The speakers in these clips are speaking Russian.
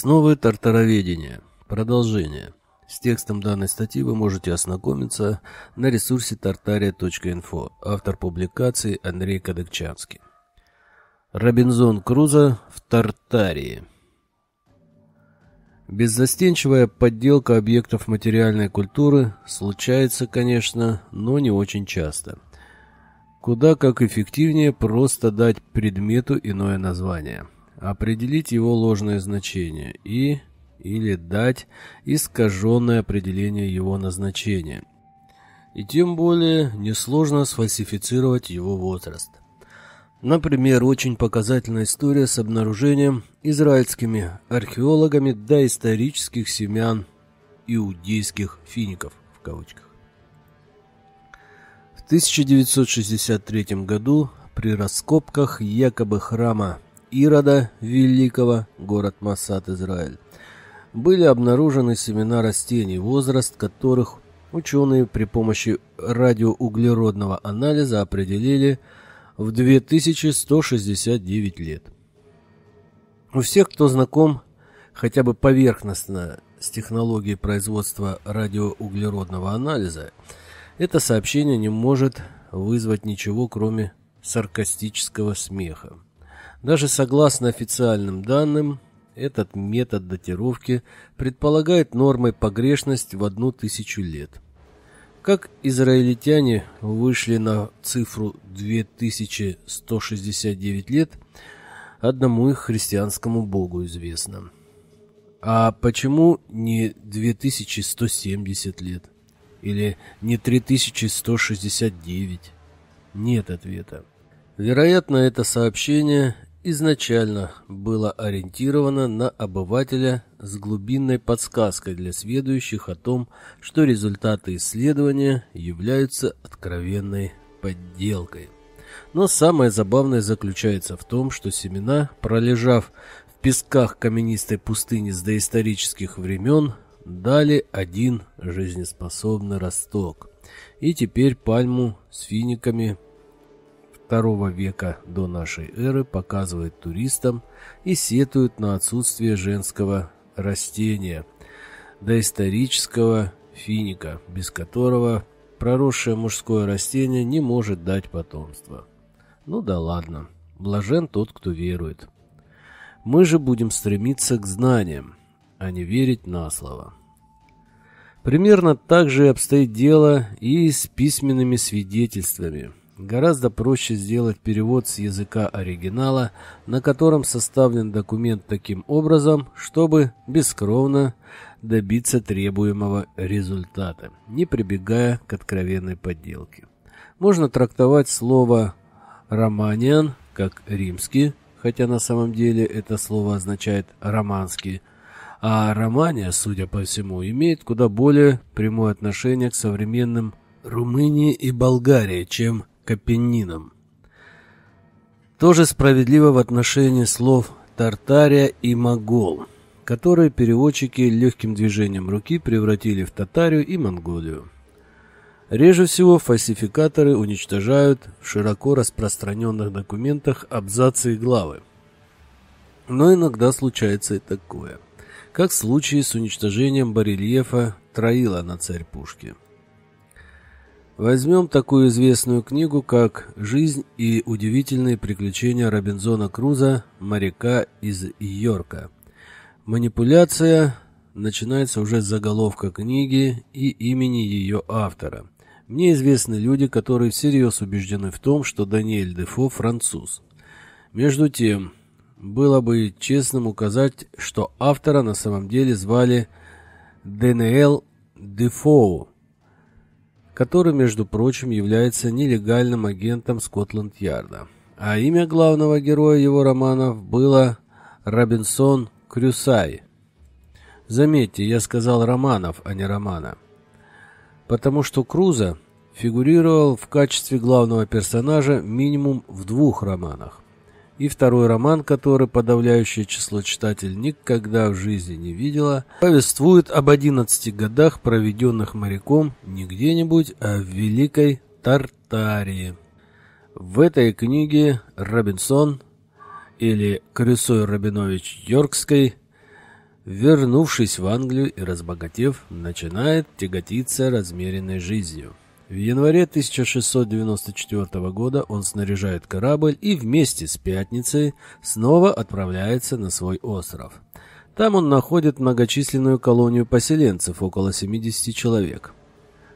Основы тартароведения. Продолжение. С текстом данной статьи вы можете ознакомиться на ресурсе tartaria.info. Автор публикации Андрей Кадыкчанский. Робинзон Крузо в Тартарии. Беззастенчивая подделка объектов материальной культуры случается, конечно, но не очень часто. Куда как эффективнее просто дать предмету иное название – определить его ложное значение и или дать искаженное определение его назначения. И тем более несложно сфальсифицировать его возраст. Например, очень показательная история с обнаружением израильскими археологами доисторических семян иудейских фиников в кавычках. В 1963 году при раскопках якобы храма Ирода Великого, город Масад, Израиль, были обнаружены семена растений, возраст которых ученые при помощи радиоуглеродного анализа определили в 2169 лет. У всех, кто знаком хотя бы поверхностно с технологией производства радиоуглеродного анализа, это сообщение не может вызвать ничего, кроме саркастического смеха. Даже согласно официальным данным, этот метод датировки предполагает нормой погрешность в одну тысячу лет. Как израильтяне вышли на цифру 2169 лет, одному их христианскому богу известно. А почему не 2170 лет? Или не 3169? Нет ответа. Вероятно, это сообщение изначально было ориентировано на обывателя с глубинной подсказкой для сведущих о том, что результаты исследования являются откровенной подделкой. Но самое забавное заключается в том, что семена, пролежав в песках каменистой пустыни с доисторических времен, дали один жизнеспособный росток. И теперь пальму с финиками – II века до нашей эры показывает туристам и сетует на отсутствие женского растения, доисторического финика, без которого проросшее мужское растение не может дать потомство. Ну да ладно, блажен тот, кто верует. Мы же будем стремиться к знаниям, а не верить на слово. Примерно так же обстоит дело и с письменными свидетельствами – Гораздо проще сделать перевод с языка оригинала, на котором составлен документ таким образом, чтобы бескровно добиться требуемого результата, не прибегая к откровенной подделке. Можно трактовать слово «романиан» как «римский», хотя на самом деле это слово означает «романский», а Романия, судя по всему, имеет куда более прямое отношение к современным Румынии и Болгарии, чем к Апеннинам. Тоже справедливо в отношении слов «Тартария» и «Могол», которые переводчики легким движением руки превратили в Татарию и Монголию. Реже всего фальсификаторы уничтожают в широко распространенных документах абзацы и главы. Но иногда случается и такое, как в случае с уничтожением барельефа Троила на царь Пушки. Возьмем такую известную книгу, как «Жизнь и удивительные приключения Робинзона Круза, моряка из Йорка». Манипуляция начинается уже с заголовка книги и имени ее автора. Мне известны люди, которые всерьез убеждены в том, что Даниэль Дефо француз. Между тем, было бы честным указать, что автора на самом деле звали Даниэль Дефоу, который, между прочим, является нелегальным агентом Скотланд-Ярда. А имя главного героя его романов было Робинсон Крюсай. Заметьте, я сказал романов, а не романа. Потому что Круза фигурировал в качестве главного персонажа минимум в двух романах. И второй роман, который подавляющее число читателей никогда в жизни не видела, повествует об 11 годах, проведенных моряком не где-нибудь, а в Великой Тартарии. В этой книге Робинсон, или Крюсой Рабинович Йоркской, вернувшись в Англию и разбогатев, начинает тяготиться размеренной жизнью. В январе 1694 года он снаряжает корабль и вместе с Пятницей снова отправляется на свой остров. Там он находит многочисленную колонию поселенцев, около 70 человек.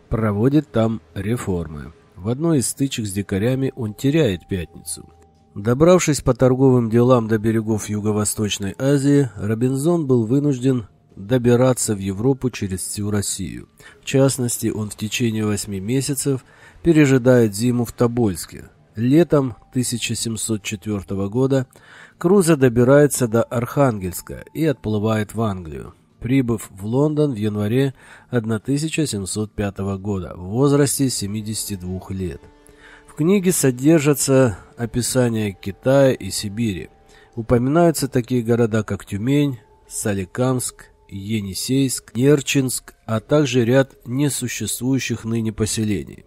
Проводит там реформы. В одной из стычек с дикарями он теряет Пятницу. Добравшись по торговым делам до берегов Юго-Восточной Азии, Робинзон был вынужден добираться в Европу через всю Россию. В частности, он в течение восьми месяцев пережидает зиму в Тобольске. Летом 1704 года Круза добирается до Архангельска и отплывает в Англию, прибыв в Лондон в январе 1705 года в возрасте 72 лет. В книге содержатся описания Китая и Сибири. Упоминаются такие города, как Тюмень, Соликамск, Енисейск, Нерчинск, а также ряд несуществующих ныне поселений.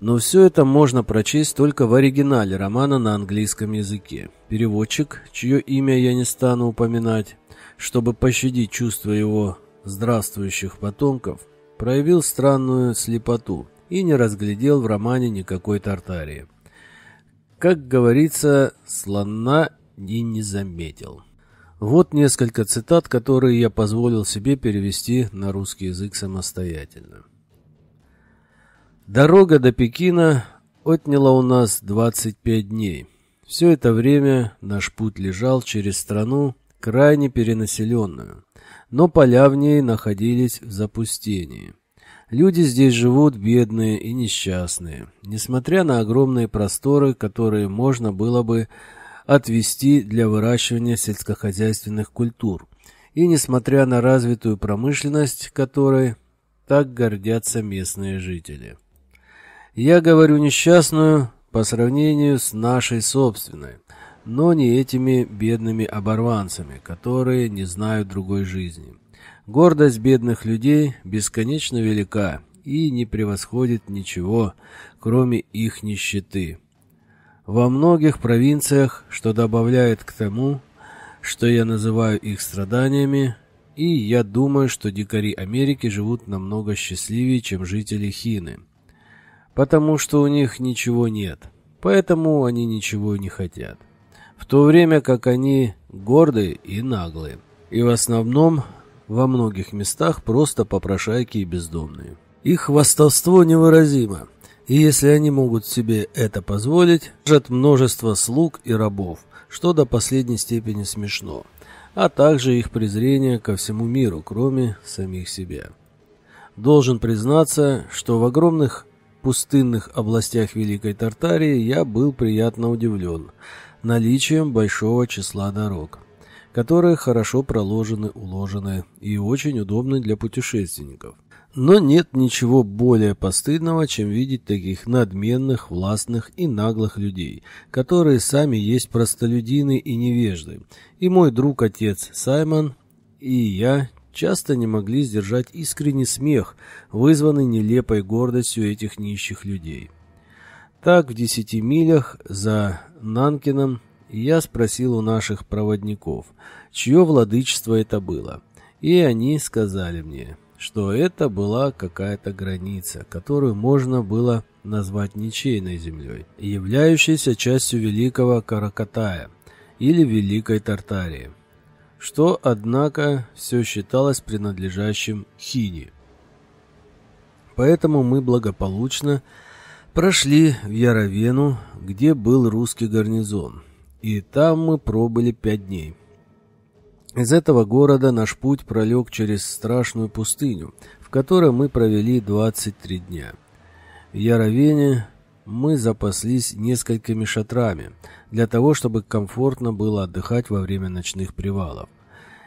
Но все это можно прочесть только в оригинале романа на английском языке. Переводчик, чье имя я не стану упоминать, чтобы пощадить чувства его здравствующих потомков, проявил странную слепоту и не разглядел в романе никакой Тартарии. Как говорится, слона и не заметил. Вот несколько цитат, которые я позволил себе перевести на русский язык самостоятельно. Дорога до Пекина отняла у нас 25 дней. Все это время наш путь лежал через страну, крайне перенаселенную, но поля в ней находились в запустении. Люди здесь живут бедные и несчастные, несмотря на огромные просторы, которые можно было бы отвести для выращивания сельскохозяйственных культур, и несмотря на развитую промышленность, которой так гордятся местные жители. Я говорю несчастную по сравнению с нашей собственной, но не этими бедными оборванцами, которые не знают другой жизни. Гордость бедных людей бесконечно велика и не превосходит ничего, кроме их нищеты. Во многих провинциях, что добавляет к тому, что я называю их страданиями, и я думаю, что дикари Америки живут намного счастливее, чем жители Хины потому что у них ничего нет, поэтому они ничего не хотят. В то время как они гордые и наглые, и в основном во многих местах просто попрошайки и бездомные. Их хвастовство невыразимо, и если они могут себе это позволить, держат множество слуг и рабов, что до последней степени смешно, а также их презрение ко всему миру, кроме самих себя. Должен признаться, что в огромных пустынных областях Великой Тартарии я был приятно удивлен наличием большого числа дорог, которые хорошо проложены, уложены и очень удобны для путешественников. Но нет ничего более постыдного, чем видеть таких надменных, властных и наглых людей, которые сами есть простолюдины и невежды. И мой друг-отец Саймон, и я часто не могли сдержать искренний смех, вызванный нелепой гордостью этих нищих людей. Так, в десяти милях за Нанкином я спросил у наших проводников, чье владычество это было, и они сказали мне, что это была какая-то граница, которую можно было назвать ничейной землей, являющейся частью Великого Каракатая или Великой Тартарии что, однако, все считалось принадлежащим Хине. Поэтому мы благополучно прошли в Яровену, где был русский гарнизон, и там мы пробыли пять дней. Из этого города наш путь пролег через страшную пустыню, в которой мы провели 23 дня. В Яровене мы запаслись несколькими шатрами для того, чтобы комфортно было отдыхать во время ночных привалов.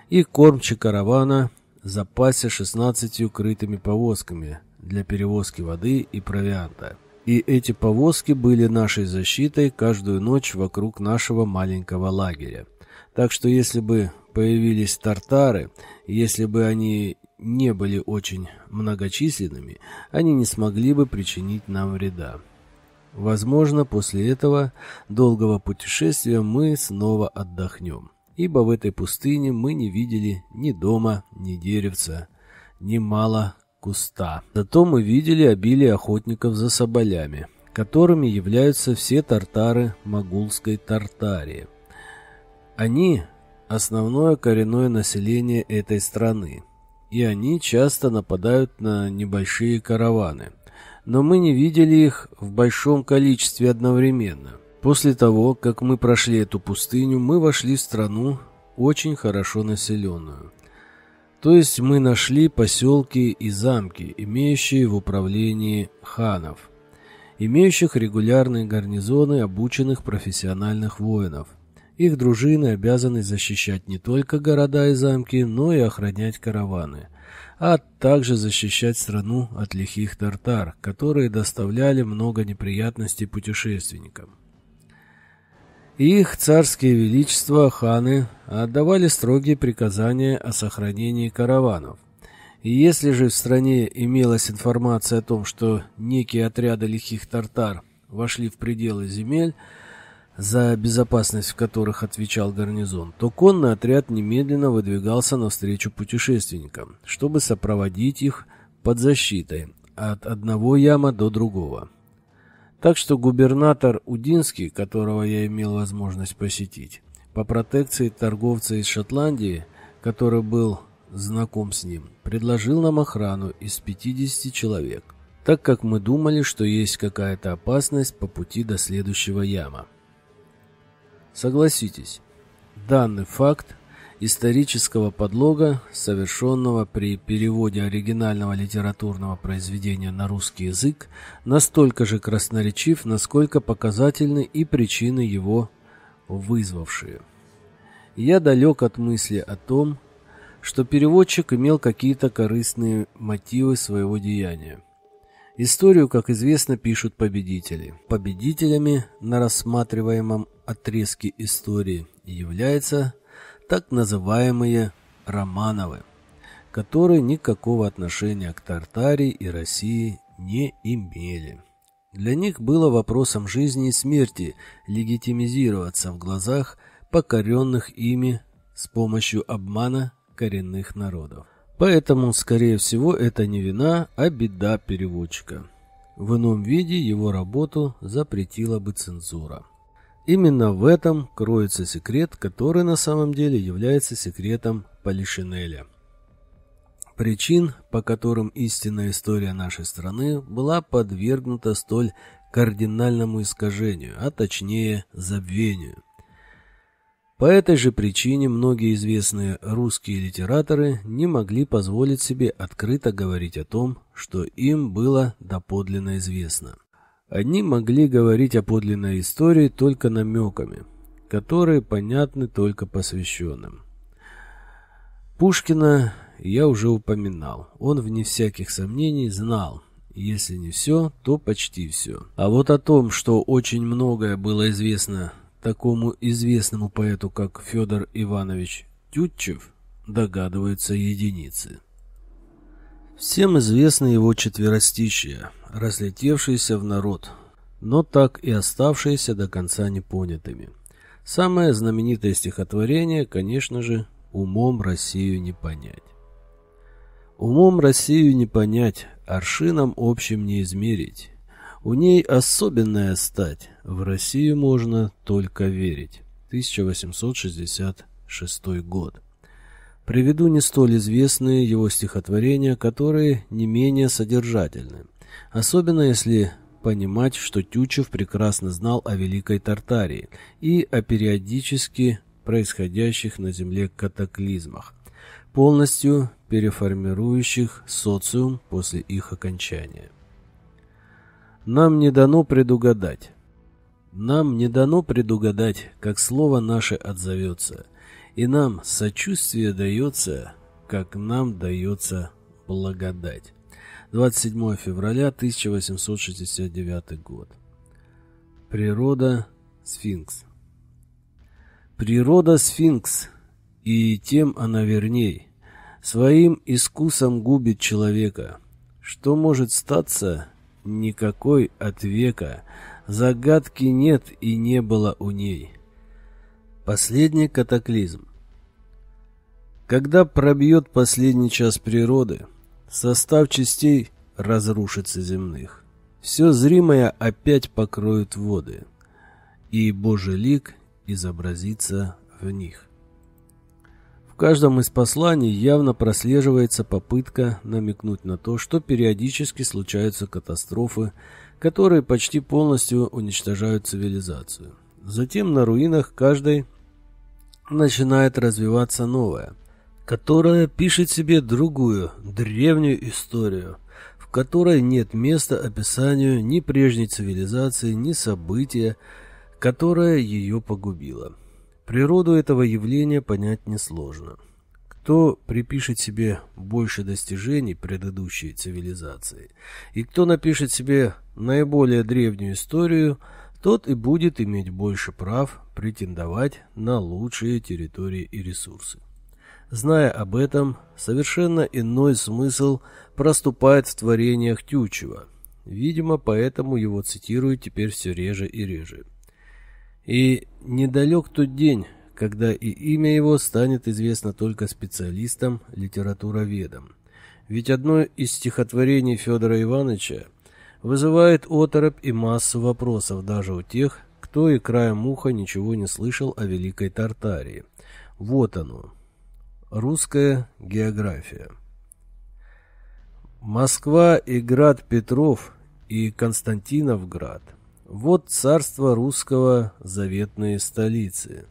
И кормчий каравана запасся 16 крытыми повозками для перевозки воды и провианта. И эти повозки были нашей защитой каждую ночь вокруг нашего маленького лагеря. Так что если бы появились тартары, если бы они не были очень многочисленными, они не смогли бы причинить нам вреда. Возможно, после этого долгого путешествия мы снова отдохнем. ибо в этой пустыне мы не видели ни дома, ни деревца, ни мало куста. Зато мы видели обилие охотников за соболями, которыми являются все тартары Могулской Тартарии. Они – основное коренное население этой страны, и они часто нападают на небольшие караваны. Но мы не видели их в большом количестве одновременно. После того, как мы прошли эту пустыню, мы вошли в страну, очень хорошо населенную. То есть мы нашли поселки и замки, имеющие в управлении ханов, имеющих регулярные гарнизоны обученных профессиональных воинов. Их дружины обязаны защищать не только города и замки, но и охранять караваны, а также защищать страну от лихих тартар, которые доставляли много неприятностей путешественникам. Их царские величества, ханы, отдавали строгие приказания о сохранении караванов. И если же в стране имелась информация о том, что некие отряды лихих тартар вошли в пределы земель, за безопасность в которых отвечал гарнизон, то конный отряд немедленно выдвигался навстречу путешественникам, чтобы сопроводить их под защитой от одного яма до другого. Так что губернатор Удинский, которого я имел возможность посетить, по протекции торговца из Шотландии, который был знаком с ним, предложил нам охрану из 50 человек, так как мы думали, что есть какая-то опасность по пути до следующего яма. Согласитесь, данный факт исторического подлога, совершенного при переводе оригинального литературного произведения на русский язык, настолько же красноречив, насколько показательны и причины его вызвавшие. Я далек от мысли о том, что переводчик имел какие-то корыстные мотивы своего деяния. Историю, как известно, пишут победители. Победителями на рассматриваемом отрезке истории является так называемые Романовы, которые никакого отношения к Тартарии и России не имели. Для них было вопросом жизни и смерти легитимизироваться в глазах покоренных ими с помощью обмана коренных народов. Поэтому, скорее всего, это не вина, а беда переводчика. В ином виде его работу запретила бы цензура. Именно в этом кроется секрет, который на самом деле является секретом Полишинеля. Причин, по которым истинная история нашей страны была подвергнута столь кардинальному искажению, а точнее забвению. По этой же причине многие известные русские литераторы не могли позволить себе открыто говорить о том, что им было доподлинно известно. Они могли говорить о подлинной истории только намеками, которые понятны только посвященным. Пушкина я уже упоминал. Он, вне всяких сомнений, знал, если не все, то почти все. А вот о том, что очень многое было известно такому известному поэту, как Федор Иванович Тютчев, догадываются единицы. Всем известны его четверостищия, разлетевшиеся в народ, но так и оставшиеся до конца непонятыми. Самое знаменитое стихотворение, конечно же, «Умом Россию не понять». Умом Россию не понять, аршином общим не измерить. У ней особенная стать, в Россию можно только верить. 1866 год. Приведу не столь известные его стихотворения, которые не менее содержательны. Особенно если понимать, что Тютчев прекрасно знал о Великой Тартарии и о периодически происходящих на Земле катаклизмах, полностью переформирующих социум после их окончания. Нам не дано предугадать. Нам не дано предугадать, как слово наше отзовется – и нам сочувствие дается, как нам дается благодать. 27 февраля 1869 год. Природа сфинкс. Природа сфинкс, и тем она верней, своим искусом губит человека. Что может статься, никакой от века, загадки нет и не было у ней. Последний катаклизм. Когда пробьет последний час природы, состав частей разрушится земных. Все зримое опять покроют воды, и Божий лик изобразится в них. В каждом из посланий явно прослеживается попытка намекнуть на то, что периодически случаются катастрофы, которые почти полностью уничтожают цивилизацию. Затем на руинах каждой начинает развиваться новая, которая пишет себе другую, древнюю историю, в которой нет места описанию ни прежней цивилизации, ни события, которое ее погубило. Природу этого явления понять несложно. Кто припишет себе больше достижений предыдущей цивилизации, и кто напишет себе наиболее древнюю историю, тот и будет иметь больше прав претендовать на лучшие территории и ресурсы. Зная об этом, совершенно иной смысл проступает в творениях Тютчева. Видимо, поэтому его цитируют теперь все реже и реже. И недалек тот день, когда и имя его станет известно только специалистам, литературоведам. Ведь одно из стихотворений Федора Ивановича вызывает оторопь и массу вопросов даже у тех, кто и краем уха ничего не слышал о Великой Тартарии. Вот оно. Русская география. Москва и град Петров и Константиновград. Вот царство русского заветные столицы.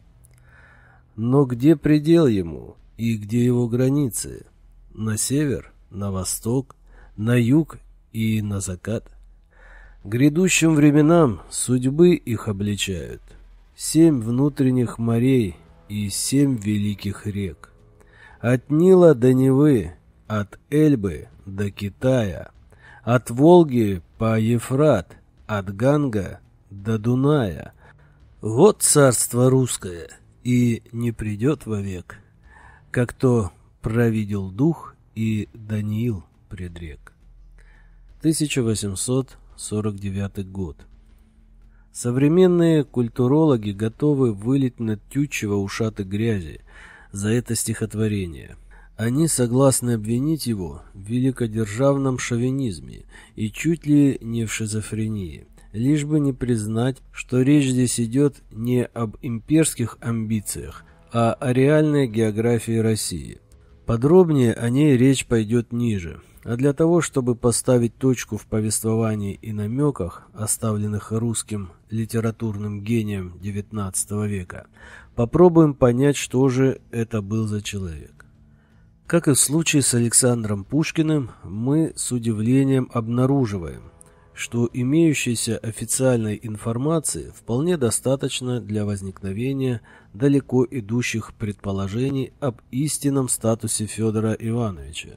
Но где предел ему и где его границы? На север, на восток, на юг и на закат? Грядущим временам судьбы их обличают. Семь внутренних морей и семь великих рек. От Нила до Невы, от Эльбы до Китая, от Волги по Ефрат, от Ганга до Дуная. Вот царство русское — и не придет вовек, как то провидел дух и Даниил предрек. 1849 год. Современные культурологи готовы вылить над Тютчева ушаты грязи за это стихотворение. Они согласны обвинить его в великодержавном шовинизме и чуть ли не в шизофрении лишь бы не признать, что речь здесь идет не об имперских амбициях, а о реальной географии России. Подробнее о ней речь пойдет ниже, а для того, чтобы поставить точку в повествовании и намеках, оставленных русским литературным гением XIX века, попробуем понять, что же это был за человек. Как и в случае с Александром Пушкиным, мы с удивлением обнаруживаем, что имеющейся официальной информации вполне достаточно для возникновения далеко идущих предположений об истинном статусе Федора Ивановича.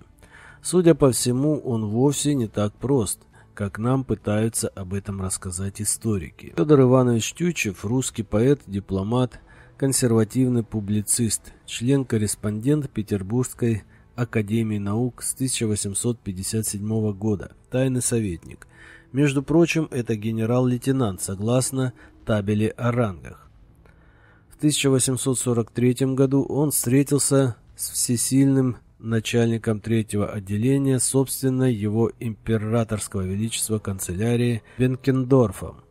Судя по всему, он вовсе не так прост, как нам пытаются об этом рассказать историки. Федор Иванович Тютчев – русский поэт, дипломат, консервативный публицист, член-корреспондент Петербургской Академии наук с 1857 года, тайный советник – между прочим, это генерал-лейтенант, согласно табели о рангах. В 1843 году он встретился с всесильным начальником третьего отделения собственной его императорского величества канцелярии Бенкендорфом.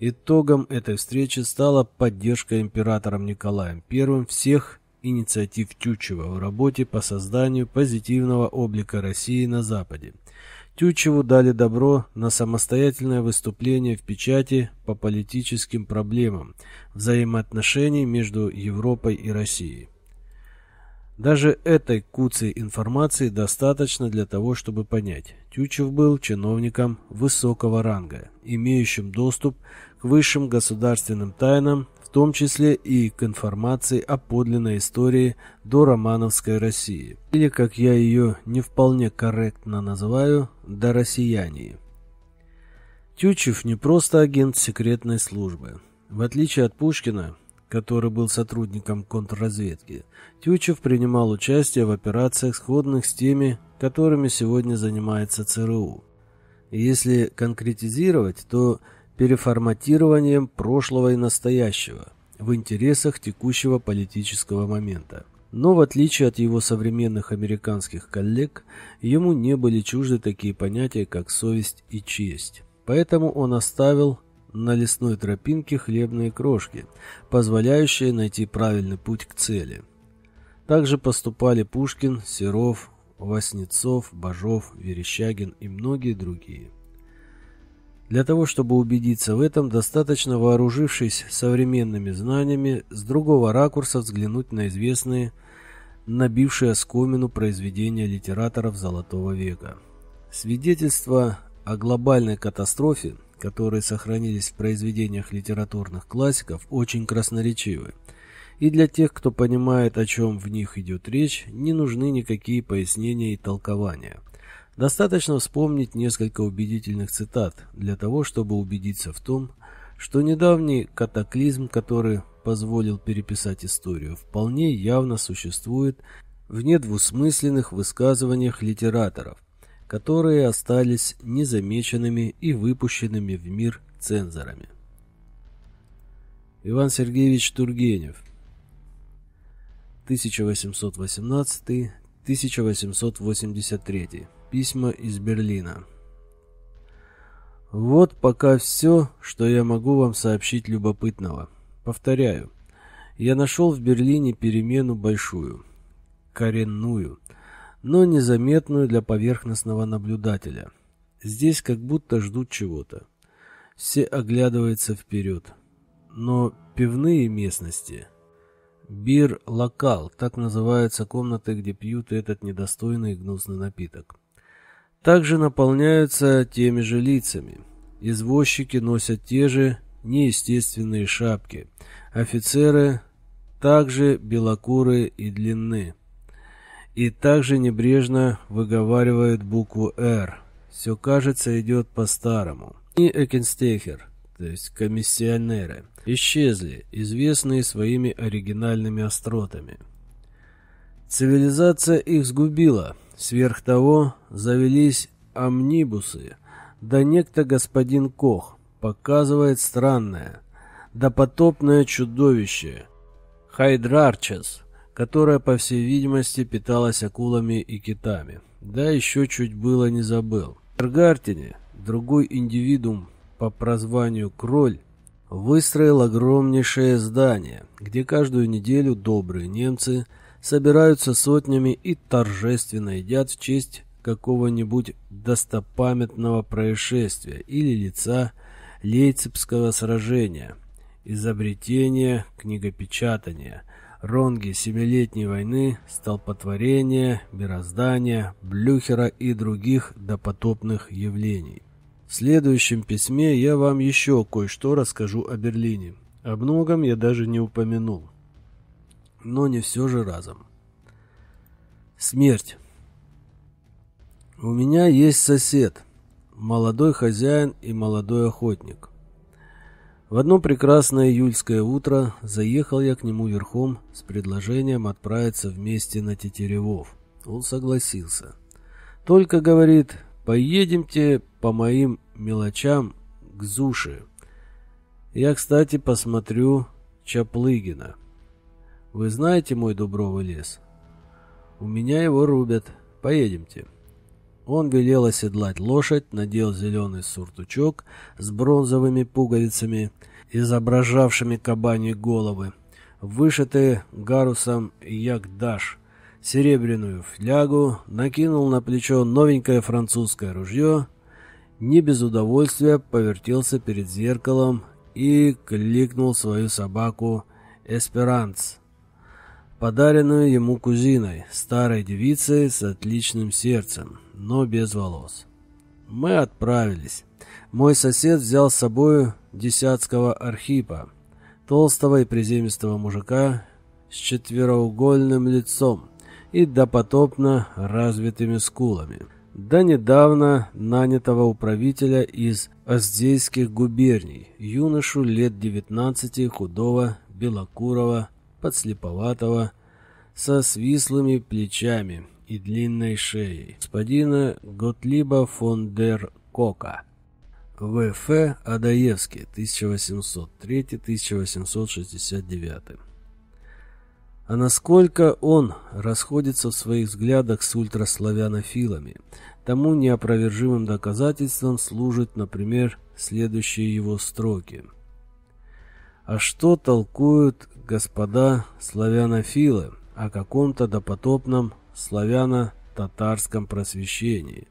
Итогом этой встречи стала поддержка императором Николаем I всех инициатив Тютчева в работе по созданию позитивного облика России на Западе – Тютчеву дали добро на самостоятельное выступление в печати по политическим проблемам взаимоотношений между Европой и Россией. Даже этой куцей информации достаточно для того, чтобы понять, Тютчев был чиновником высокого ранга, имеющим доступ к высшим государственным тайнам в том числе и к информации о подлинной истории до Романовской России, или, как я ее не вполне корректно называю, до россиянии. Тютчев не просто агент секретной службы. В отличие от Пушкина, который был сотрудником контрразведки, Тютчев принимал участие в операциях, сходных с теми, которыми сегодня занимается ЦРУ. Если конкретизировать, то переформатированием прошлого и настоящего в интересах текущего политического момента. Но в отличие от его современных американских коллег, ему не были чужды такие понятия, как совесть и честь. Поэтому он оставил на лесной тропинке хлебные крошки, позволяющие найти правильный путь к цели. Также поступали Пушкин, Серов, Васнецов, Бажов, Верещагин и многие другие. Для того, чтобы убедиться в этом, достаточно, вооружившись современными знаниями, с другого ракурса взглянуть на известные, набившие оскомину произведения литераторов Золотого века. Свидетельства о глобальной катастрофе, которые сохранились в произведениях литературных классиков, очень красноречивы. И для тех, кто понимает, о чем в них идет речь, не нужны никакие пояснения и толкования. Достаточно вспомнить несколько убедительных цитат для того, чтобы убедиться в том, что недавний катаклизм, который позволил переписать историю, вполне явно существует в недвусмысленных высказываниях литераторов, которые остались незамеченными и выпущенными в мир цензорами. Иван Сергеевич Тургенев 1818-1883 Письма из Берлина. Вот пока все, что я могу вам сообщить любопытного. Повторяю, я нашел в Берлине перемену большую, коренную, но незаметную для поверхностного наблюдателя. Здесь как будто ждут чего-то. Все оглядываются вперед. Но пивные местности Бир-локал, так называются комнаты, где пьют этот недостойный и гнусный напиток также наполняются теми же лицами. Извозчики носят те же неестественные шапки. Офицеры также белокурые и длинны. И также небрежно выговаривают букву «Р». Все, кажется, идет по-старому. И Экенстехер, то есть комиссионеры, исчезли, известные своими оригинальными остротами. Цивилизация их сгубила – Сверх того завелись амнибусы, да некто господин Кох показывает странное, допотопное чудовище Хайдрарчес, которое, по всей видимости, питалось акулами и китами. Да еще чуть было не забыл. В Эргартине другой индивидуум по прозванию Кроль выстроил огромнейшее здание, где каждую неделю добрые немцы – собираются сотнями и торжественно едят в честь какого-нибудь достопамятного происшествия или лица Лейцепского сражения, изобретения книгопечатания, ронги Семилетней войны, столпотворения, мироздания, Блюхера и других допотопных явлений. В следующем письме я вам еще кое-что расскажу о Берлине. О многом я даже не упомянул но не все же разом. Смерть. У меня есть сосед, молодой хозяин и молодой охотник. В одно прекрасное июльское утро заехал я к нему верхом с предложением отправиться вместе на Тетеревов. Он согласился. Только, говорит, поедемте по моим мелочам к Зуше. Я, кстати, посмотрю Чаплыгина. Вы знаете мой дубровый лес? У меня его рубят. Поедемте. Он велел оседлать лошадь, надел зеленый суртучок с бронзовыми пуговицами, изображавшими кабани головы, вышитые гарусом ягдаш, серебряную флягу, накинул на плечо новенькое французское ружье, не без удовольствия повертелся перед зеркалом и кликнул свою собаку «Эсперанц» подаренную ему кузиной, старой девицей с отличным сердцем, но без волос. Мы отправились. Мой сосед взял с собой десятского архипа, толстого и приземистого мужика с четвероугольным лицом и допотопно развитыми скулами. До недавно нанятого управителя из Оздейских губерний, юношу лет девятнадцати, худого, белокурого, подслеповатого, со свислыми плечами и длинной шеей, господина Готлиба фон дер Кока. В.Ф. Адаевский, 1803-1869. А насколько он расходится в своих взглядах с ультраславянофилами, тому неопровержимым доказательством служат, например, следующие его строки. А что толкуют господа славянофилы о каком-то допотопном славяно-татарском просвещении,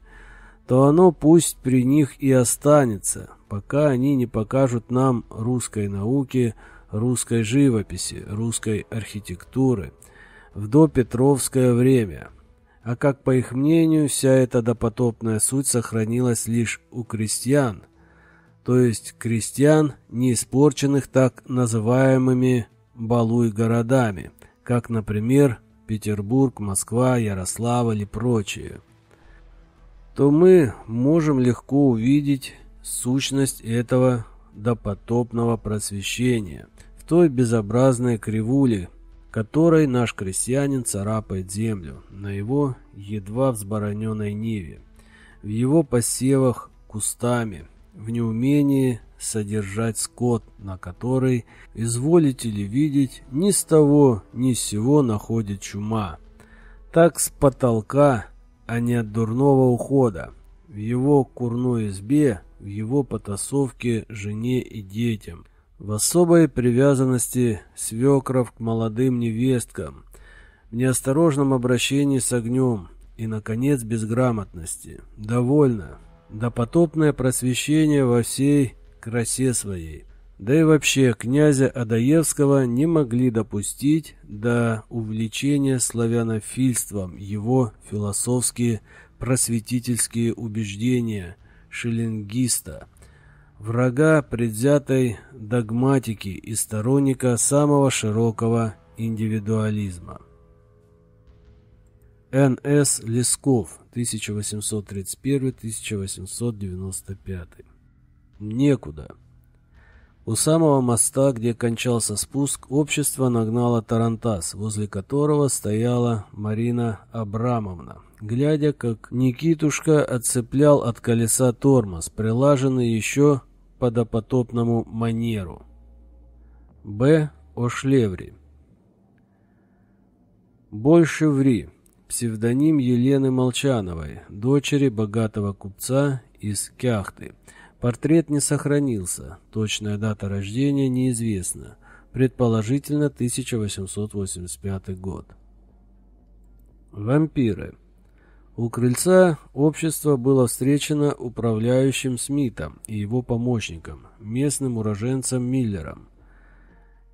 то оно пусть при них и останется, пока они не покажут нам русской науки, русской живописи, русской архитектуры в допетровское время. А как по их мнению, вся эта допотопная суть сохранилась лишь у крестьян, то есть крестьян, не испорченных так называемыми балуй городами, как, например, Петербург, Москва, Ярославль и прочие, то мы можем легко увидеть сущность этого допотопного просвещения – той безобразной кривуле, которой наш крестьянин царапает землю на его едва взбороненной ниве, в его посевах кустами, в неумении содержать скот, на который, изволите ли видеть, ни с того, ни с сего находит чума. Так с потолка, а не от дурного ухода, в его курной избе, в его потасовке жене и детям – в особой привязанности свекров к молодым невесткам, в неосторожном обращении с огнем и, наконец, безграмотности. Довольно. Допотопное просвещение во всей красе своей. Да и вообще, князя Адаевского не могли допустить до увлечения славянофильством его философские просветительские убеждения шеллингиста – врага предвзятой догматики и сторонника самого широкого индивидуализма. Н.С. Лесков, 1831-1895. Некуда. У самого моста, где кончался спуск, общество нагнало Тарантас, возле которого стояла Марина Абрамовна, глядя, как Никитушка отцеплял от колеса тормоз, прилаженный еще по допотопному манеру. Б. Ошлеври. «Больше ври» псевдоним Елены Молчановой, дочери богатого купца из Кяхты. Портрет не сохранился, точная дата рождения неизвестна, предположительно 1885 год. Вампиры. У крыльца общество было встречено управляющим Смитом и его помощником, местным уроженцем Миллером.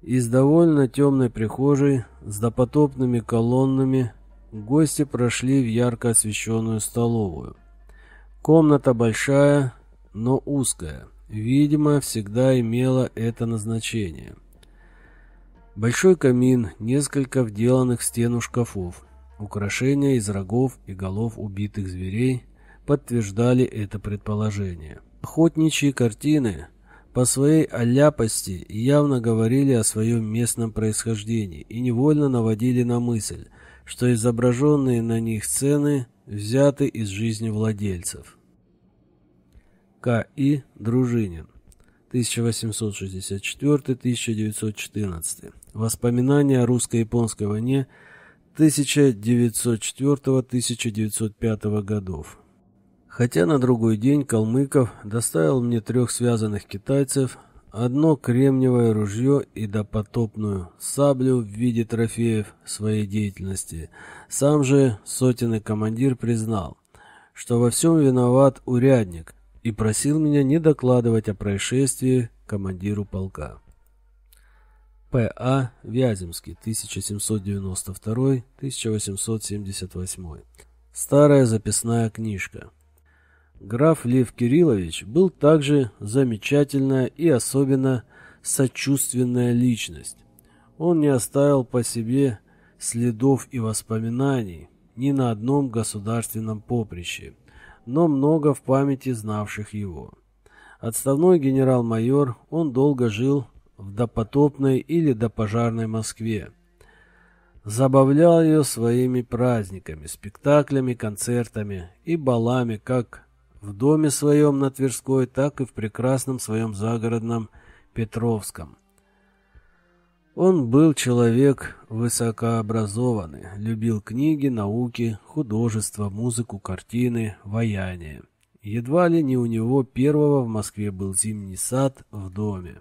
Из довольно темной прихожей с допотопными колоннами гости прошли в ярко освещенную столовую. Комната большая, но узкая, видимо, всегда имела это назначение. Большой камин, несколько вделанных в стену шкафов, Украшения из рогов и голов убитых зверей подтверждали это предположение. Охотничьи картины по своей оляпости явно говорили о своем местном происхождении и невольно наводили на мысль, что изображенные на них сцены взяты из жизни владельцев. К. И. Дружинин 1864-1914. Воспоминания о русско-японской войне – 1904-1905 годов. Хотя на другой день Калмыков доставил мне трех связанных китайцев, одно кремниевое ружье и допотопную саблю в виде трофеев своей деятельности, сам же сотенный командир признал, что во всем виноват урядник и просил меня не докладывать о происшествии командиру полка. П.А. Вяземский, 1792-1878. Старая записная книжка. Граф Лев Кириллович был также замечательная и особенно сочувственная личность. Он не оставил по себе следов и воспоминаний ни на одном государственном поприще, но много в памяти знавших его. Отставной генерал-майор, он долго жил в допотопной или допожарной Москве. Забавлял ее своими праздниками, спектаклями, концертами и балами как в доме своем на Тверской, так и в прекрасном своем загородном Петровском. Он был человек высокообразованный, любил книги, науки, художество, музыку, картины, ваяние. Едва ли не у него первого в Москве был зимний сад в доме.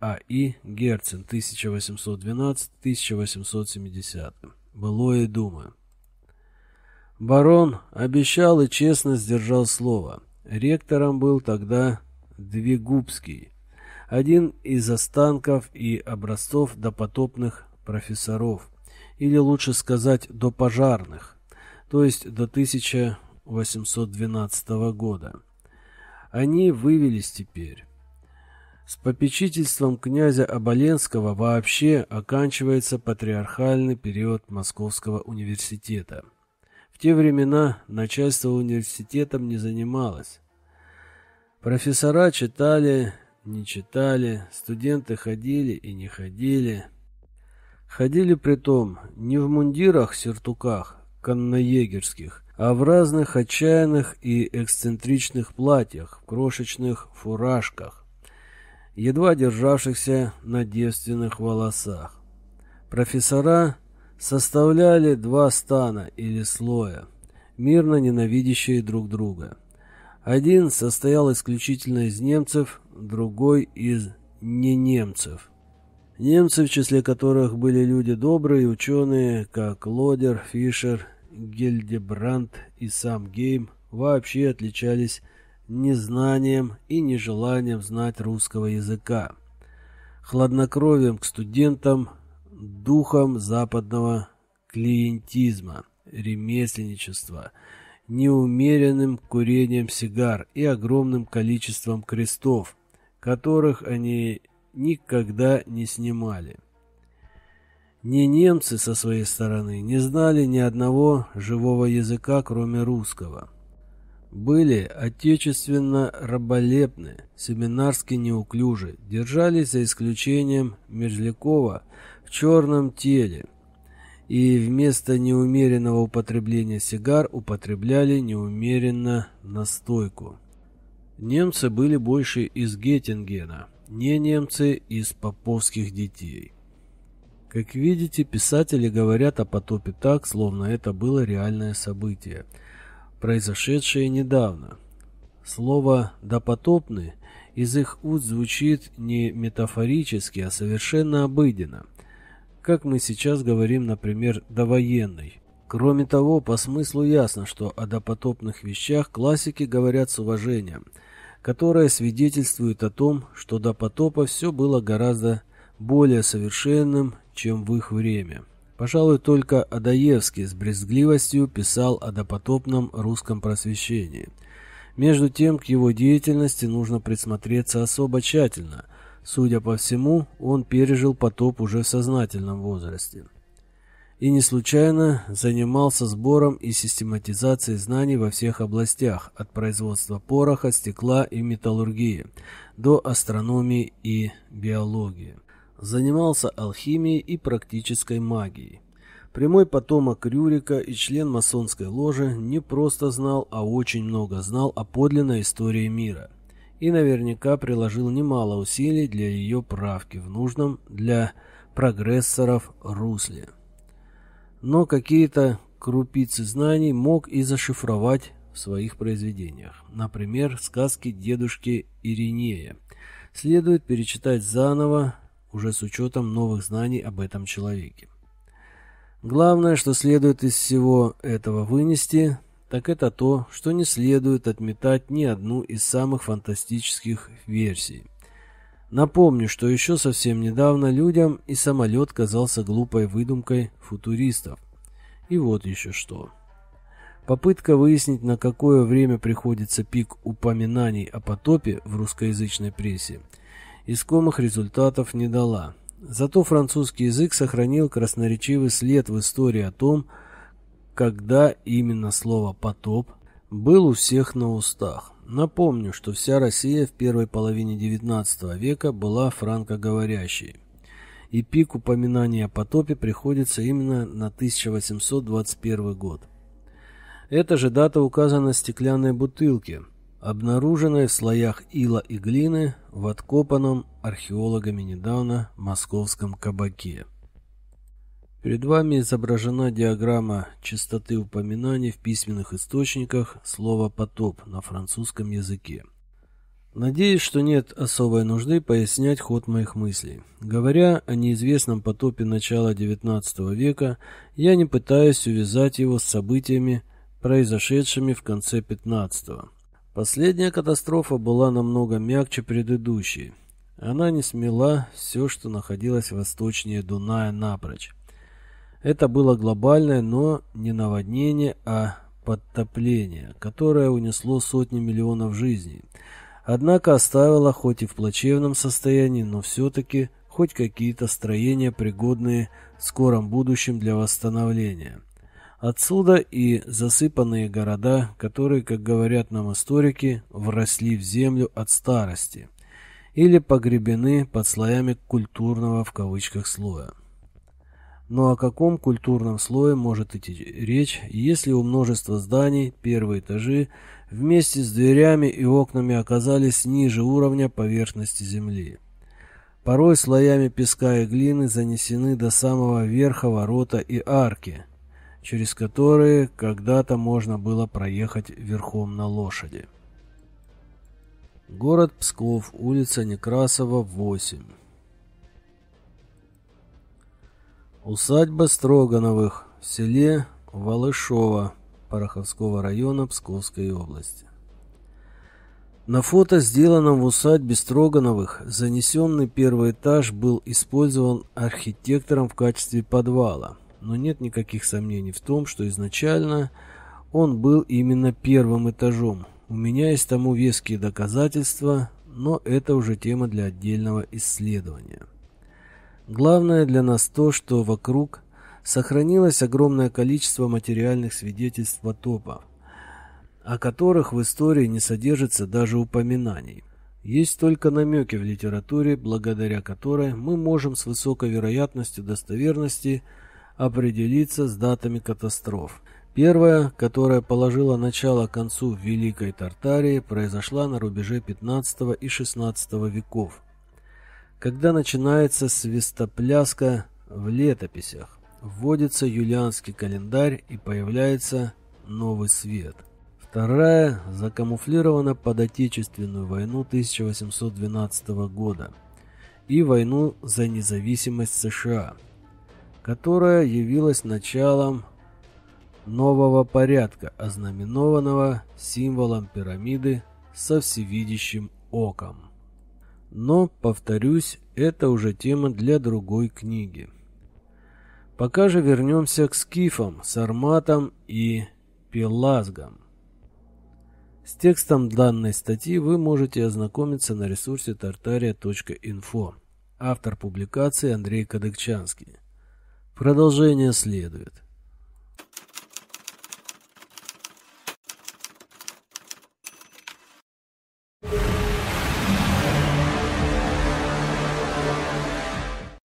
А. И. Герцен, 1812-1870. Былое думаю. Барон обещал и честно сдержал слово. Ректором был тогда Двигубский, один из останков и образцов допотопных профессоров, или лучше сказать, допожарных, то есть до 1812 года. Они вывелись теперь. С попечительством князя Оболенского вообще оканчивается патриархальный период Московского университета. В те времена начальство университетом не занималось. Профессора читали, не читали, студенты ходили и не ходили. Ходили при том не в мундирах-сюртуках, конноегерских, а в разных отчаянных и эксцентричных платьях, в крошечных фуражках, едва державшихся на девственных волосах. Профессора составляли два стана или слоя, мирно ненавидящие друг друга. Один состоял исключительно из немцев, другой из ненемцев. Немцы, в числе которых были люди добрые ученые, как Лодер, Фишер, Гильдебранд и сам Гейм, вообще отличались незнанием и нежеланием знать русского языка, хладнокровием к студентам, духом западного клиентизма, ремесленничества, неумеренным курением сигар и огромным количеством крестов, которых они никогда не снимали. Ни немцы со своей стороны не знали ни одного живого языка, кроме русского были отечественно раболепны, семинарски неуклюжи, держались за исключением Мерзлякова в черном теле и вместо неумеренного употребления сигар употребляли неумеренно настойку. Немцы были больше из Геттингена, не немцы из поповских детей. Как видите, писатели говорят о потопе так, словно это было реальное событие – произошедшее недавно. Слово «допотопный» из их уст звучит не метафорически, а совершенно обыденно, как мы сейчас говорим, например, «довоенный». Кроме того, по смыслу ясно, что о допотопных вещах классики говорят с уважением, которое свидетельствует о том, что до потопа все было гораздо более совершенным, чем в их время. Пожалуй, только Адаевский с брезгливостью писал о допотопном русском просвещении. Между тем, к его деятельности нужно присмотреться особо тщательно. Судя по всему, он пережил потоп уже в сознательном возрасте. И не случайно занимался сбором и систематизацией знаний во всех областях, от производства пороха, стекла и металлургии до астрономии и биологии занимался алхимией и практической магией. Прямой потомок Рюрика и член масонской ложи не просто знал, а очень много знал о подлинной истории мира и наверняка приложил немало усилий для ее правки в нужном для прогрессоров русле. Но какие-то крупицы знаний мог и зашифровать в своих произведениях. Например, сказки дедушки Иринея. Следует перечитать заново, уже с учетом новых знаний об этом человеке. Главное, что следует из всего этого вынести, так это то, что не следует отметать ни одну из самых фантастических версий. Напомню, что еще совсем недавно людям и самолет казался глупой выдумкой футуристов. И вот еще что. Попытка выяснить, на какое время приходится пик упоминаний о потопе в русскоязычной прессе – искомых результатов не дала. Зато французский язык сохранил красноречивый след в истории о том, когда именно слово «потоп» был у всех на устах. Напомню, что вся Россия в первой половине XIX века была франкоговорящей. И пик упоминания о потопе приходится именно на 1821 год. Эта же дата указана в стеклянной бутылке, обнаруженной в слоях ила и глины в откопанном археологами недавно московском кабаке. Перед вами изображена диаграмма частоты упоминаний в письменных источниках слова «потоп» на французском языке. Надеюсь, что нет особой нужды пояснять ход моих мыслей. Говоря о неизвестном потопе начала XIX века, я не пытаюсь увязать его с событиями, произошедшими в конце XV. Последняя катастрофа была намного мягче предыдущей. Она не смела все, что находилось восточнее Дуная напрочь. Это было глобальное, но не наводнение, а подтопление, которое унесло сотни миллионов жизней. Однако оставило, хоть и в плачевном состоянии, но все-таки хоть какие-то строения, пригодные в скором будущем для восстановления. Отсюда и засыпанные города, которые, как говорят нам историки, вросли в землю от старости или погребены под слоями культурного в кавычках слоя. Но о каком культурном слое может идти речь, если у множества зданий первые этажи вместе с дверями и окнами оказались ниже уровня поверхности земли? Порой слоями песка и глины занесены до самого верха ворота и арки, через которые когда-то можно было проехать верхом на лошади. Город Псков, улица Некрасова, 8. Усадьба Строгановых в селе Волышово Пороховского района Псковской области. На фото, сделанном в усадьбе Строгановых, занесенный первый этаж был использован архитектором в качестве подвала, но нет никаких сомнений в том, что изначально он был именно первым этажом. У меня есть тому веские доказательства, но это уже тема для отдельного исследования. Главное для нас то, что вокруг сохранилось огромное количество материальных свидетельств потопа, о которых в истории не содержится даже упоминаний. Есть только намеки в литературе, благодаря которой мы можем с высокой вероятностью достоверности определиться с датами катастроф. Первая, которая положила начало концу Великой Тартарии, произошла на рубеже 15 и 16 веков когда начинается свистопляска в летописях, вводится юлианский календарь и появляется новый свет. Вторая закамуфлирована под Отечественную войну 1812 года и войну за независимость США, которая явилась началом нового порядка, ознаменованного символом пирамиды со всевидящим оком. Но, повторюсь, это уже тема для другой книги. Пока же вернемся к скифам, сарматам и пелазгам. С текстом данной статьи вы можете ознакомиться на ресурсе tartaria.info. Автор публикации Андрей Кадыкчанский. Продолжение следует.